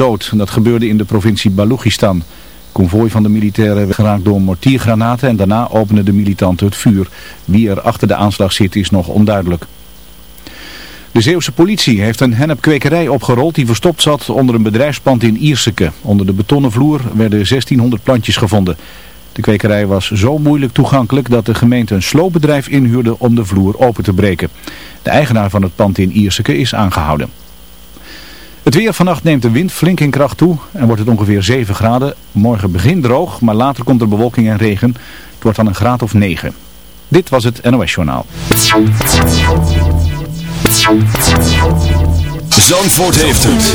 Dat gebeurde in de provincie Balochistan. Convoy van de militairen werd geraakt door mortiergranaten en daarna openden de militanten het vuur. Wie er achter de aanslag zit is nog onduidelijk. De Zeeuwse politie heeft een hennepkwekerij opgerold die verstopt zat onder een bedrijfspand in Ierseke. Onder de betonnen vloer werden 1600 plantjes gevonden. De kwekerij was zo moeilijk toegankelijk dat de gemeente een sloopbedrijf inhuurde om de vloer open te breken. De eigenaar van het pand in Ierseke is aangehouden. Het weer vannacht neemt de wind flink in kracht toe en wordt het ongeveer 7 graden. Morgen begint droog, maar later komt er bewolking en regen. Het wordt dan een graad of 9. Dit was het NOS Journaal. Zandvoort heeft het.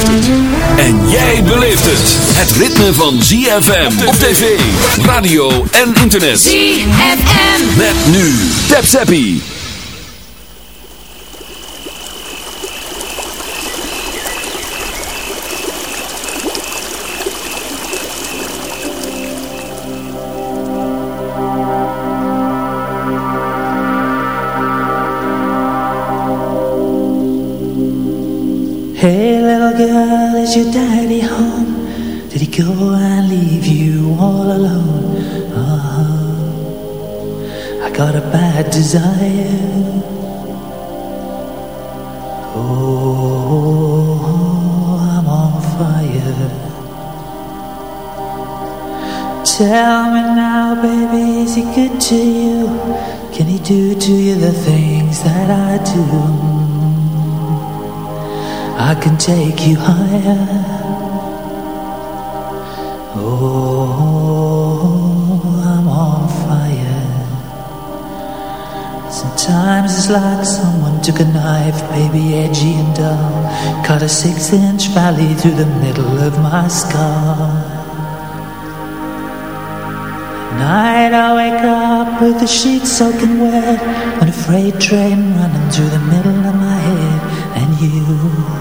En jij beleeft het. Het ritme van ZFM op tv, radio en internet. ZFM. Met nu. Tap Zappie. Your daddy home? Did he go and leave you all alone? Oh, I got a bad desire. Oh, I'm on fire. Tell me now, baby, is he good to you? Can he do to you the things that I do? I can take you higher. Oh, I'm on fire. Sometimes it's like someone took a knife, baby, edgy and dull, cut a six-inch valley through the middle of my skull. Night I wake up with the sheets soaking wet And a freight train running through the middle of my head And you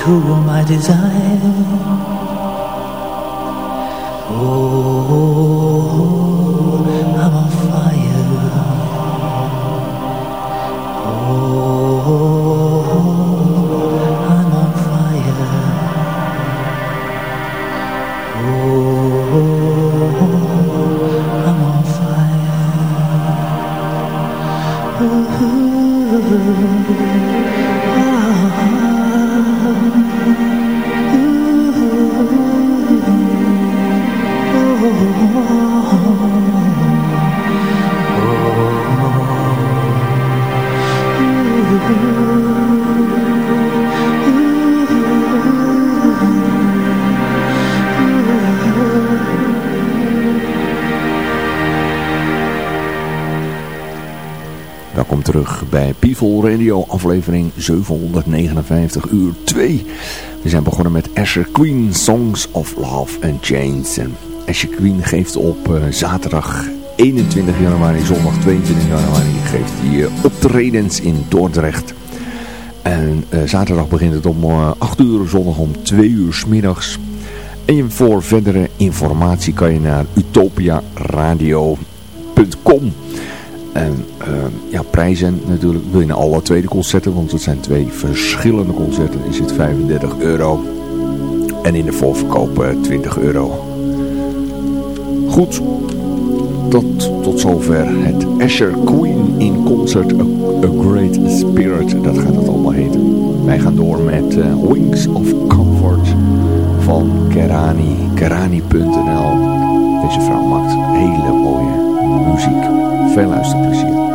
cool my desire. Oh, terug bij People Radio, aflevering 759, uur 2. We zijn begonnen met Asher Queen, Songs of Love and Chains. Asher Queen geeft op eh, zaterdag 21 januari, zondag 22 januari, geeft hij uh, optredens in Dordrecht. En eh, zaterdag begint het om 8 uur, zondag om 2 uur s middags. En voor verdere informatie kan je naar utopiaradio.com. En uh, ja, prijzen natuurlijk. Wil je naar alle tweede concerten, want het zijn twee verschillende concerten, is het 35 euro. En in de voorverkoop uh, 20 euro. Goed, tot, tot zover het Asher Queen in Concert, A, Great Spirit, dat gaat het allemaal heten. Wij gaan door met uh, Wings of Comfort van Kerani, kerani.nl. Deze vrouw maakt hele mooie muziek. Veel luisterplezier.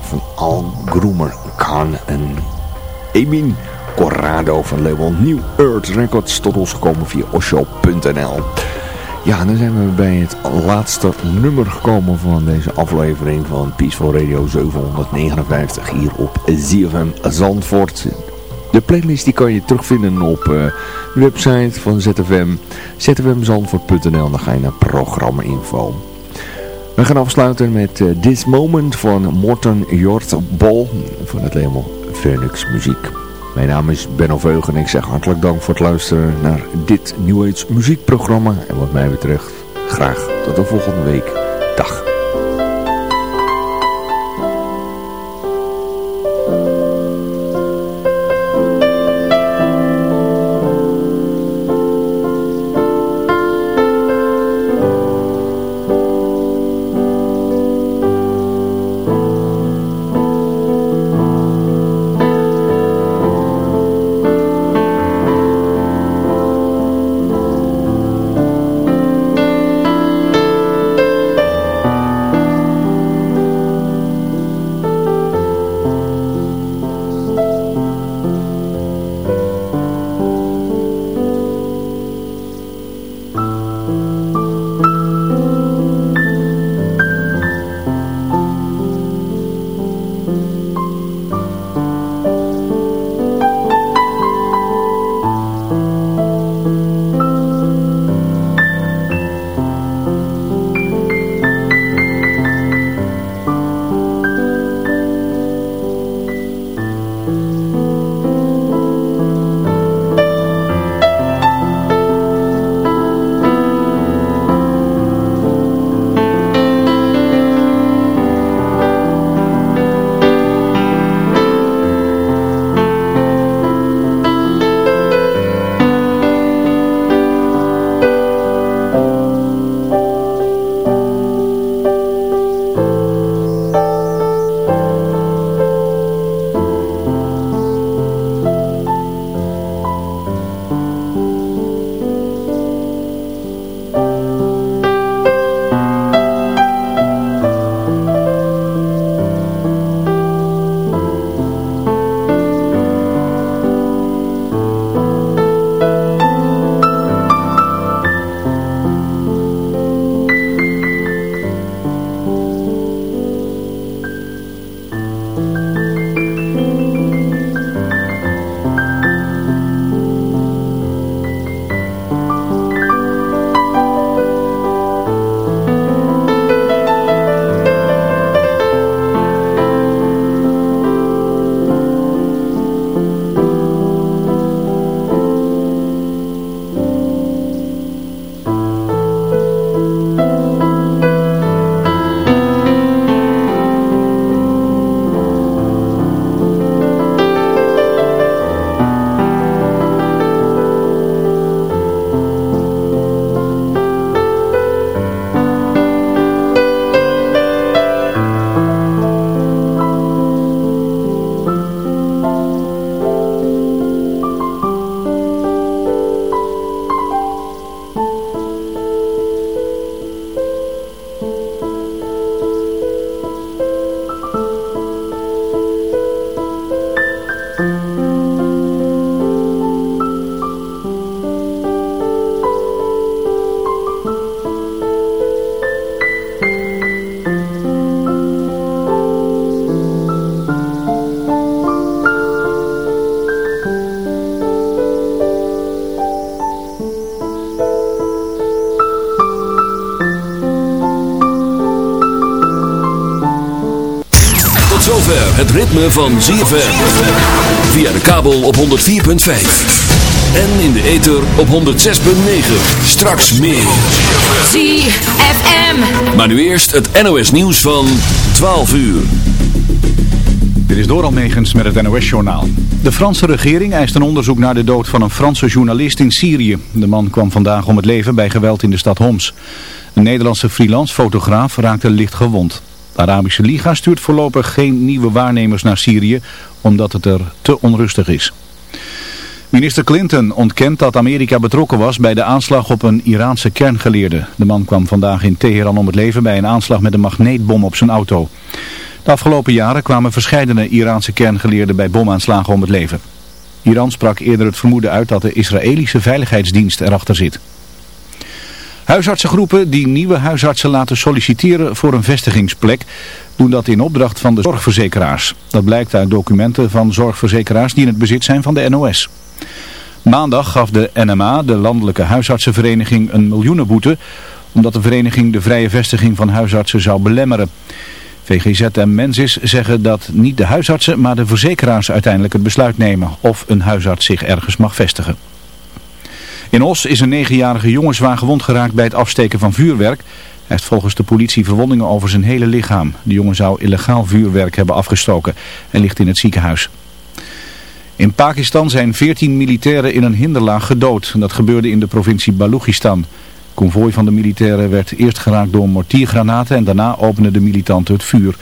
Van Al Groomer Khan en Emin Corrado van label New Earth Records tot ons gekomen via osho.nl. Ja, dan zijn we bij het laatste nummer gekomen van deze aflevering van Peaceful Radio 759 hier op ZFM Zandvoort. De playlist die kan je terugvinden op uh, de website van ZFM, zfmzandvoort.nl. Dan ga je naar programma info. We gaan afsluiten met uh, This Moment van Morten Jort Bol van het label Phoenix Muziek. Mijn naam is Benno Veugen en ik zeg hartelijk dank voor het luisteren naar dit New Age muziekprogramma. En wat mij betreft graag tot de volgende week. Dag. Zover het ritme van ZFM. Via de kabel op 104.5. En in de ether op 106.9. Straks meer. ZFM. Maar nu eerst het NOS nieuws van 12 uur. Dit is Doral Megens met het NOS-journaal. De Franse regering eist een onderzoek naar de dood van een Franse journalist in Syrië. De man kwam vandaag om het leven bij geweld in de stad Homs. Een Nederlandse freelance fotograaf raakte licht gewond. De Arabische Liga stuurt voorlopig geen nieuwe waarnemers naar Syrië, omdat het er te onrustig is. Minister Clinton ontkent dat Amerika betrokken was bij de aanslag op een Iraanse kerngeleerde. De man kwam vandaag in Teheran om het leven bij een aanslag met een magneetbom op zijn auto. De afgelopen jaren kwamen verscheidene Iraanse kerngeleerden bij bomaanslagen om het leven. Iran sprak eerder het vermoeden uit dat de Israëlische veiligheidsdienst erachter zit. Huisartsengroepen die nieuwe huisartsen laten solliciteren voor een vestigingsplek doen dat in opdracht van de zorgverzekeraars. Dat blijkt uit documenten van zorgverzekeraars die in het bezit zijn van de NOS. Maandag gaf de NMA, de Landelijke Huisartsenvereniging, een miljoenenboete omdat de vereniging de vrije vestiging van huisartsen zou belemmeren. VGZ en Mensis zeggen dat niet de huisartsen, maar de verzekeraars uiteindelijk het besluit nemen of een huisarts zich ergens mag vestigen. In Os is een negenjarige jongen zwaar gewond geraakt bij het afsteken van vuurwerk. Hij heeft volgens de politie verwondingen over zijn hele lichaam. De jongen zou illegaal vuurwerk hebben afgestoken en ligt in het ziekenhuis. In Pakistan zijn 14 militairen in een hinderlaag gedood. Dat gebeurde in de provincie Balochistan. Convooi van de militairen werd eerst geraakt door mortiergranaten en daarna openden de militanten het vuur.